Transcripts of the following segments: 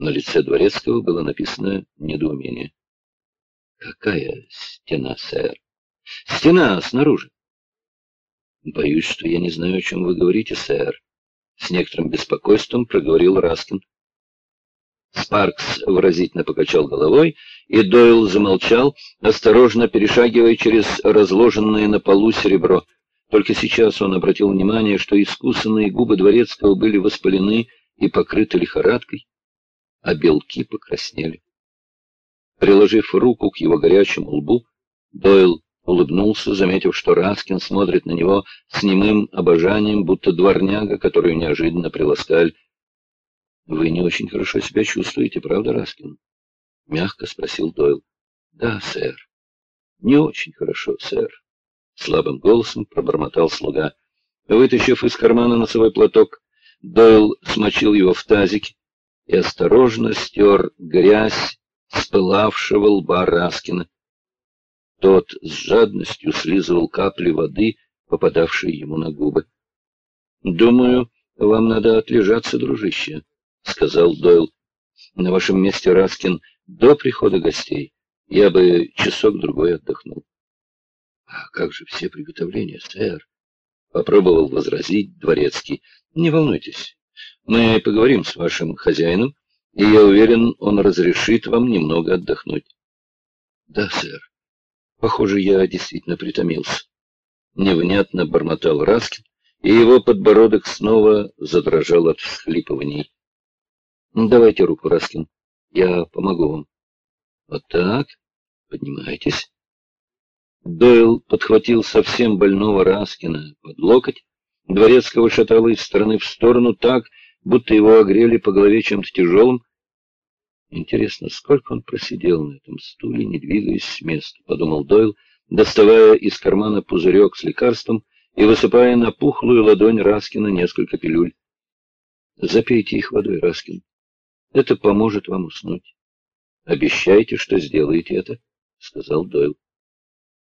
На лице Дворецкого было написано недоумение. «Какая стена, сэр?» «Стена снаружи». «Боюсь, что я не знаю, о чем вы говорите, сэр», — с некоторым беспокойством проговорил Раскин. Спаркс выразительно покачал головой, и Дойл замолчал, осторожно перешагивая через разложенное на полу серебро. Только сейчас он обратил внимание, что искусанные губы дворецкого были воспалены и покрыты лихорадкой, а белки покраснели. Приложив руку к его горячему лбу, Дойл улыбнулся, заметив, что Раскин смотрит на него с немым обожанием, будто дворняга, которую неожиданно приласкали. «Вы не очень хорошо себя чувствуете, правда, Раскин?» — мягко спросил Дойл. «Да, сэр. Не очень хорошо, сэр», — слабым голосом пробормотал слуга. Вытащив из кармана носовой платок, Дойл смочил его в тазике и осторожно стер грязь с пылавшего лба Раскина. Тот с жадностью слизывал капли воды, попадавшие ему на губы. «Думаю, вам надо отлежаться, дружище», — сказал Дойл. «На вашем месте, Раскин, до прихода гостей я бы часок-другой отдохнул». «А как же все приготовления, сэр?» — попробовал возразить Дворецкий. «Не волнуйтесь, мы поговорим с вашим хозяином, и я уверен, он разрешит вам немного отдохнуть». «Да, сэр. Похоже, я действительно притомился». Невнятно бормотал Раскин, и его подбородок снова задрожал от всхлипываний. Ну, давайте руку, Раскин. Я помогу вам. Вот так. Поднимайтесь. Дойл подхватил совсем больного Раскина под локоть. Дворецкого шатало из стороны в сторону так, будто его огрели по голове чем-то тяжелым. Интересно, сколько он просидел на этом стуле, не двигаясь с места, подумал Дойл, доставая из кармана пузырек с лекарством и высыпая на пухлую ладонь Раскина несколько пилюль. Запейте их водой, Раскин. Это поможет вам уснуть. Обещайте, что сделаете это, — сказал Дойл.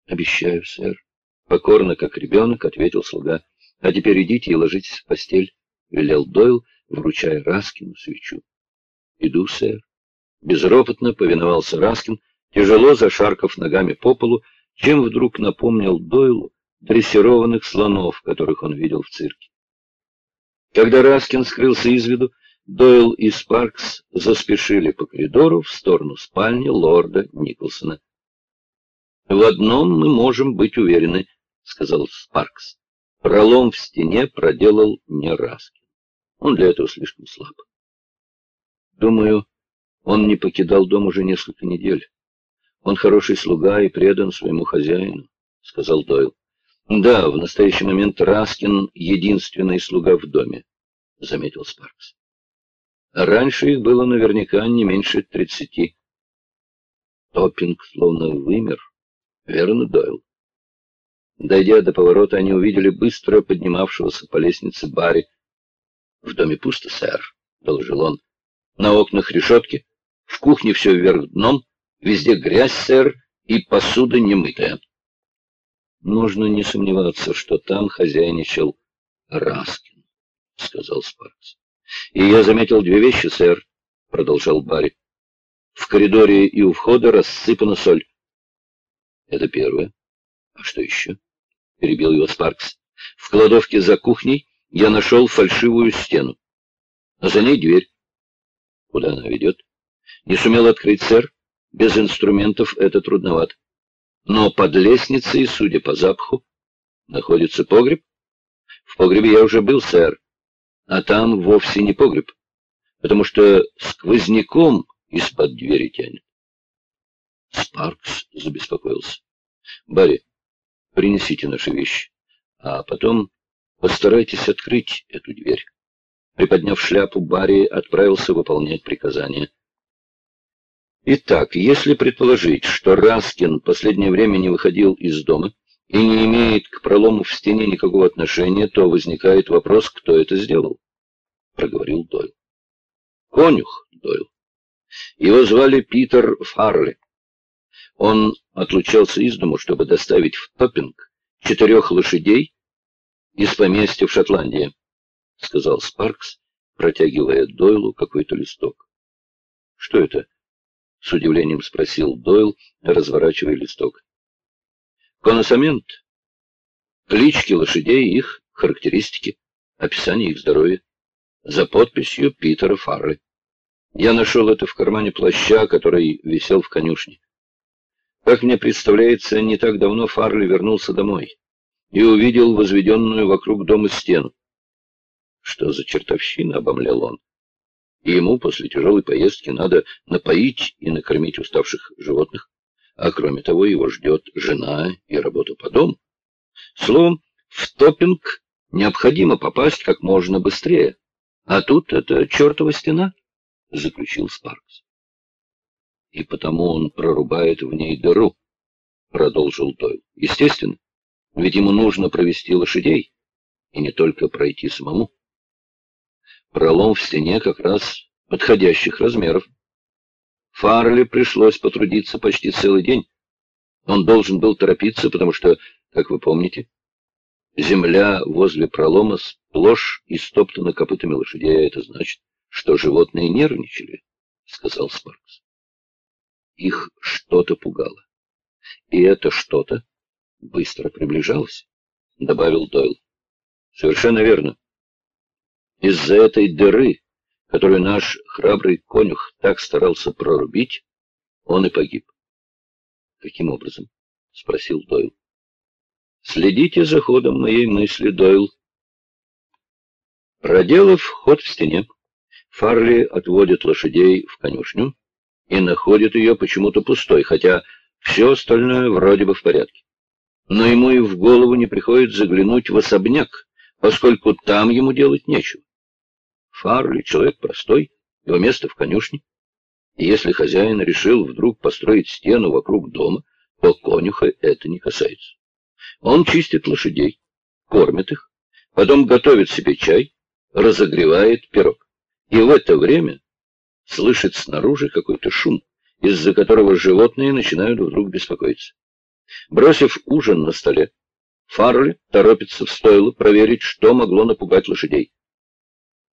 Обещаю, сэр. Покорно, как ребенок, — ответил слуга. А теперь идите и ложитесь в постель, — велел Дойл, вручая Раскину свечу. Иду, сэр. Безропотно повиновался Раскин, тяжело зашаркав ногами по полу, чем вдруг напомнил Дойлу дрессированных слонов, которых он видел в цирке. Когда Раскин скрылся из виду, Дойл и Спаркс заспешили по коридору в сторону спальни лорда Николсона. «В одном мы можем быть уверены», — сказал Спаркс. «Пролом в стене проделал не Раскин. Он для этого слишком слаб. Думаю, он не покидал дом уже несколько недель. Он хороший слуга и предан своему хозяину», — сказал Дойл. «Да, в настоящий момент Раскин — единственный слуга в доме», — заметил Спаркс. Раньше их было наверняка не меньше тридцати. Топпинг словно вымер. Верно, Дойл? Дойдя до поворота, они увидели быстро поднимавшегося по лестнице Барри. «В доме пусто, сэр», — доложил он. «На окнах решетки, в кухне все вверх дном, везде грязь, сэр, и посуда немытая». «Можно не сомневаться, что там хозяйничал Раскин», — сказал Спаркс. «И я заметил две вещи, сэр», — продолжал Барри. «В коридоре и у входа рассыпана соль». «Это первое. А что еще?» — перебил его Спаркс. «В кладовке за кухней я нашел фальшивую стену, а за ней дверь». «Куда она ведет?» «Не сумел открыть, сэр. Без инструментов это трудновато. Но под лестницей, судя по запаху, находится погреб. В погребе я уже был, сэр а там вовсе не погреб, потому что сквозняком из-под двери тянет. Спаркс забеспокоился. Барри, принесите наши вещи, а потом постарайтесь открыть эту дверь. Приподняв шляпу, Барри отправился выполнять приказание. Итак, если предположить, что Раскин последнее время не выходил из дома, и не имеет к пролому в стене никакого отношения, то возникает вопрос, кто это сделал, — проговорил Дойл. Конюх Дойл. Его звали Питер Фарли. Он отлучался из дому, чтобы доставить в Топпинг четырех лошадей из поместья в Шотландии, — сказал Спаркс, протягивая Дойлу какой-то листок. Что это? С удивлением спросил Дойл, разворачивая листок. Коносамент. Клички лошадей их характеристики, описание их здоровья. За подписью Питера Фарли. Я нашел это в кармане плаща, который висел в конюшне. Как мне представляется, не так давно Фарли вернулся домой и увидел возведенную вокруг дома стену. Что за чертовщина, обомлел он. И ему после тяжелой поездки надо напоить и накормить уставших животных, а кроме того его ждет жена и работа по дому. Словом, в топинг необходимо попасть как можно быстрее, а тут это чертова стена, — заключил Спаркс. И потому он прорубает в ней дыру, — продолжил Дойл. Естественно, ведь ему нужно провести лошадей, и не только пройти самому. Пролом в стене как раз подходящих размеров. Фарли пришлось потрудиться почти целый день. Он должен был торопиться, потому что, как вы помните, земля возле пролома сплошь истоптана копытами лошадей, а это значит, что животные нервничали, — сказал Спаркс. Их что-то пугало. И это что-то быстро приближалось, — добавил Дойл. Совершенно верно. Из-за этой дыры, которую наш храбрый конюх так старался прорубить, он и погиб. Каким образом? — спросил Дойл. Следите за ходом моей мысли, Дойл. Проделав ход в стене, Фарли отводит лошадей в конюшню и находит ее почему-то пустой, хотя все остальное вроде бы в порядке. Но ему и в голову не приходит заглянуть в особняк, поскольку там ему делать нечего. Фарли — человек простой, его место в конюшне. И если хозяин решил вдруг построить стену вокруг дома, то конюха это не касается. Он чистит лошадей, кормит их, потом готовит себе чай, разогревает пирог. И в это время слышит снаружи какой-то шум, из-за которого животные начинают вдруг беспокоиться. Бросив ужин на столе, Фарли торопится в стойло проверить, что могло напугать лошадей.